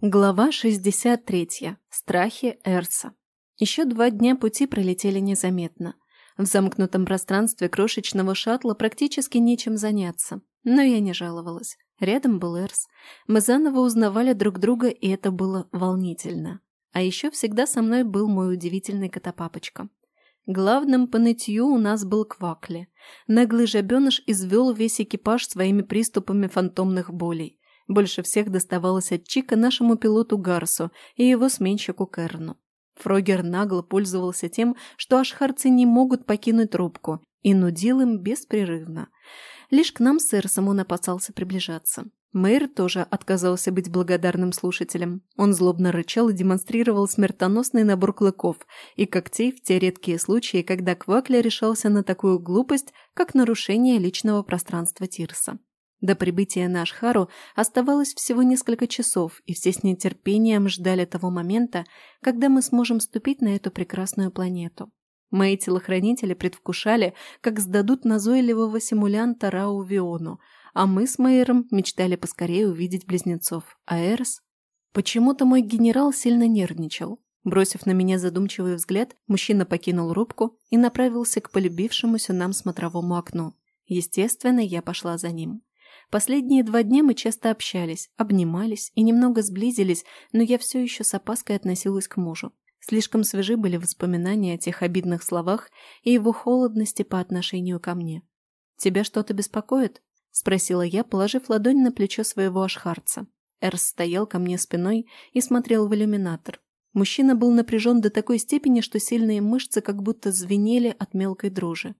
Глава 63. Страхи Эрса. Еще два дня пути пролетели незаметно. В замкнутом пространстве крошечного шаттла практически нечем заняться. Но я не жаловалась. Рядом был Эрс. Мы заново узнавали друг друга, и это было волнительно. А еще всегда со мной был мой удивительный котопапочка. Главным по нытью у нас был Квакли. Наглый жабеныш извел весь экипаж своими приступами фантомных болей. Больше всех доставалось от Чика нашему пилоту Гарсу и его сменщику Керну. Фрогер нагло пользовался тем, что ашхарцы не могут покинуть рубку, и нудил им беспрерывно. Лишь к нам с Эрсом он опасался приближаться. Мэйр тоже отказался быть благодарным слушателем. Он злобно рычал и демонстрировал смертоносный набор клыков и когтей в те редкие случаи, когда Квакля решался на такую глупость, как нарушение личного пространства Тирса. До прибытия на Ашхару оставалось всего несколько часов, и все с нетерпением ждали того момента, когда мы сможем ступить на эту прекрасную планету. Мои телохранители предвкушали, как сдадут назойливого симулянта Рау Виону, а мы с Мейером мечтали поскорее увидеть близнецов. А Эрс? Почему-то мой генерал сильно нервничал. Бросив на меня задумчивый взгляд, мужчина покинул рубку и направился к полюбившемуся нам смотровому окну. Естественно, я пошла за ним. Последние два дня мы часто общались, обнимались и немного сблизились, но я все еще с опаской относилась к мужу. Слишком свежи были воспоминания о тех обидных словах и его холодности по отношению ко мне. «Тебя что-то беспокоит?» – спросила я, положив ладонь на плечо своего ашхарца. Эрс стоял ко мне спиной и смотрел в иллюминатор. Мужчина был напряжен до такой степени, что сильные мышцы как будто звенели от мелкой дрожи.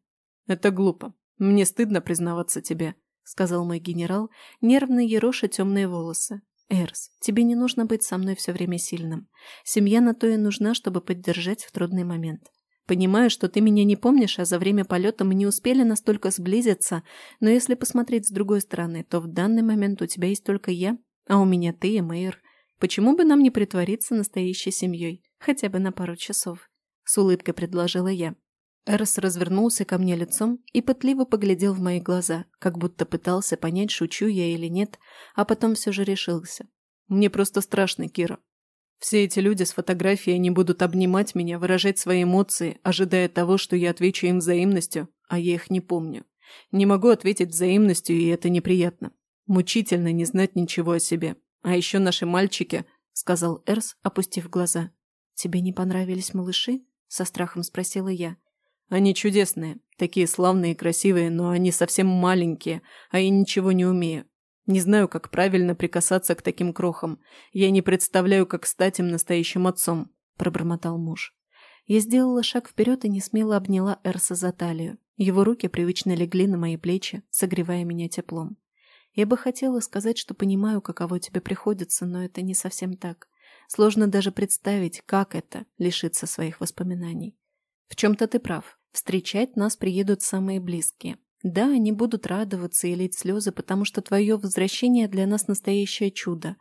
«Это глупо. Мне стыдно признаваться тебе», — сказал мой генерал, нервно ероша темные волосы. «Эрс, тебе не нужно быть со мной все время сильным. Семья на то и нужна, чтобы поддержать в трудный момент. Понимаю, что ты меня не помнишь, а за время полета мы не успели настолько сблизиться, но если посмотреть с другой стороны, то в данный момент у тебя есть только я, а у меня ты и Мэйр. Почему бы нам не притвориться настоящей семьей, хотя бы на пару часов?» С улыбкой предложила я. Эрс развернулся ко мне лицом и пытливо поглядел в мои глаза, как будто пытался понять, шучу я или нет, а потом все же решился. «Мне просто страшно, Кира. Все эти люди с фотографией не будут обнимать меня, выражать свои эмоции, ожидая того, что я отвечу им взаимностью, а я их не помню. Не могу ответить взаимностью, и это неприятно. Мучительно не знать ничего о себе. А еще наши мальчики», — сказал Эрс, опустив глаза. «Тебе не понравились малыши?» — со страхом спросила я. Они чудесные, такие славные и красивые, но они совсем маленькие, а я ничего не умею. Не знаю, как правильно прикасаться к таким крохам. Я не представляю, как стать им настоящим отцом», – пробормотал муж. Я сделала шаг вперед и не смело обняла Эрса за талию. Его руки привычно легли на мои плечи, согревая меня теплом. Я бы хотела сказать, что понимаю, каково тебе приходится, но это не совсем так. Сложно даже представить, как это – лишиться своих воспоминаний. В чем-то ты прав. Встречать нас приедут самые близкие. Да, они будут радоваться и лить слезы, потому что твое возвращение для нас настоящее чудо.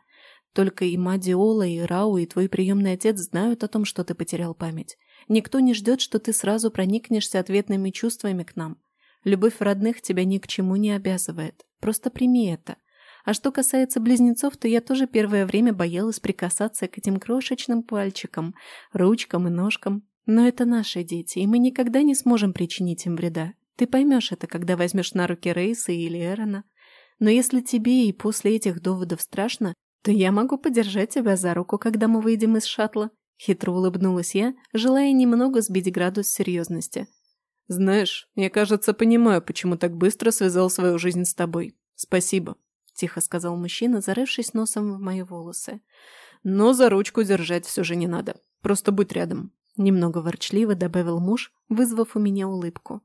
Только и Мадиола, и Рау, и твой приемный отец знают о том, что ты потерял память. Никто не ждет, что ты сразу проникнешься ответными чувствами к нам. Любовь родных тебя ни к чему не обязывает. Просто прими это. А что касается близнецов, то я тоже первое время боялась прикасаться к этим крошечным пальчикам, ручкам и ножкам. Но это наши дети, и мы никогда не сможем причинить им вреда. Ты поймешь это, когда возьмешь на руки Рейса или Эрона. Но если тебе и после этих доводов страшно, то я могу подержать тебя за руку, когда мы выйдем из шаттла. Хитро улыбнулась я, желая немного сбить градус серьезности. «Знаешь, я, кажется, понимаю, почему так быстро связал свою жизнь с тобой. Спасибо», — тихо сказал мужчина, зарывшись носом в мои волосы. «Но за ручку держать все же не надо. Просто будь рядом. Немного ворчливо добавил муж, вызвав у меня улыбку.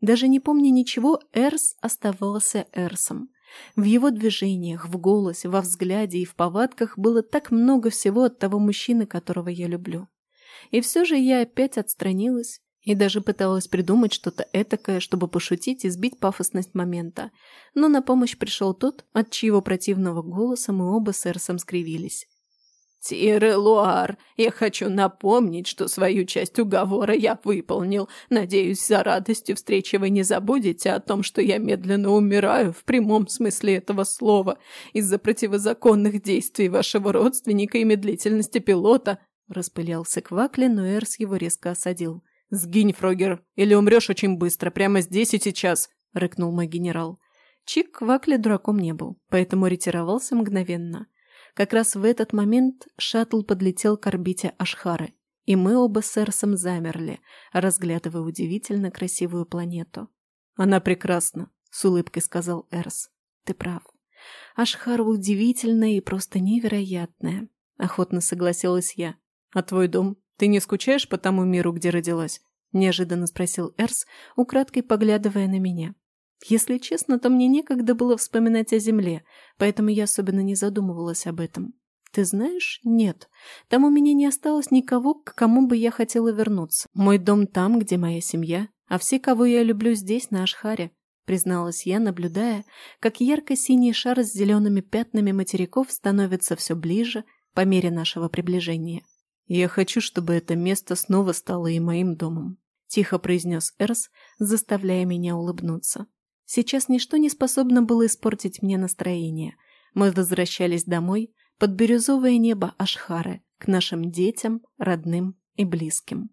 Даже не помня ничего, Эрс оставался Эрсом. В его движениях, в голосе, во взгляде и в повадках было так много всего от того мужчины, которого я люблю. И все же я опять отстранилась и даже пыталась придумать что-то этакое, чтобы пошутить и сбить пафосность момента. Но на помощь пришел тот, от чьего противного голоса мы оба с Эрсом скривились. «Тирелуар, я хочу напомнить, что свою часть уговора я выполнил. Надеюсь, за радостью встречи вы не забудете о том, что я медленно умираю в прямом смысле этого слова из-за противозаконных действий вашего родственника и медлительности пилота». Распылялся Квакли, но Эрс его резко осадил. «Сгинь, Фрогер, или умрешь очень быстро, прямо здесь и сейчас», — рыкнул мой генерал. Чик Квакли дураком не был, поэтому ретировался мгновенно. Как раз в этот момент шаттл подлетел к орбите Ашхары, и мы оба с Эрсом замерли, разглядывая удивительно красивую планету. «Она прекрасна», — с улыбкой сказал Эрс. «Ты прав. Ашхара удивительная и просто невероятная», — охотно согласилась я. «А твой дом? Ты не скучаешь по тому миру, где родилась?» — неожиданно спросил Эрс, украдкой поглядывая на меня. Если честно, то мне некогда было вспоминать о земле, поэтому я особенно не задумывалась об этом. Ты знаешь, нет. Там у меня не осталось никого, к кому бы я хотела вернуться. Мой дом там, где моя семья, а все, кого я люблю здесь, на Ашхаре, призналась я, наблюдая, как ярко-синий шар с зелеными пятнами материков становится все ближе по мере нашего приближения. Я хочу, чтобы это место снова стало и моим домом, тихо произнес Эрс, заставляя меня улыбнуться. Сейчас ничто не способно было испортить мне настроение. Мы возвращались домой под бирюзовое небо Ашхары, к нашим детям, родным и близким.